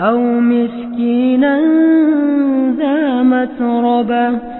أو مسكينا ذا متربة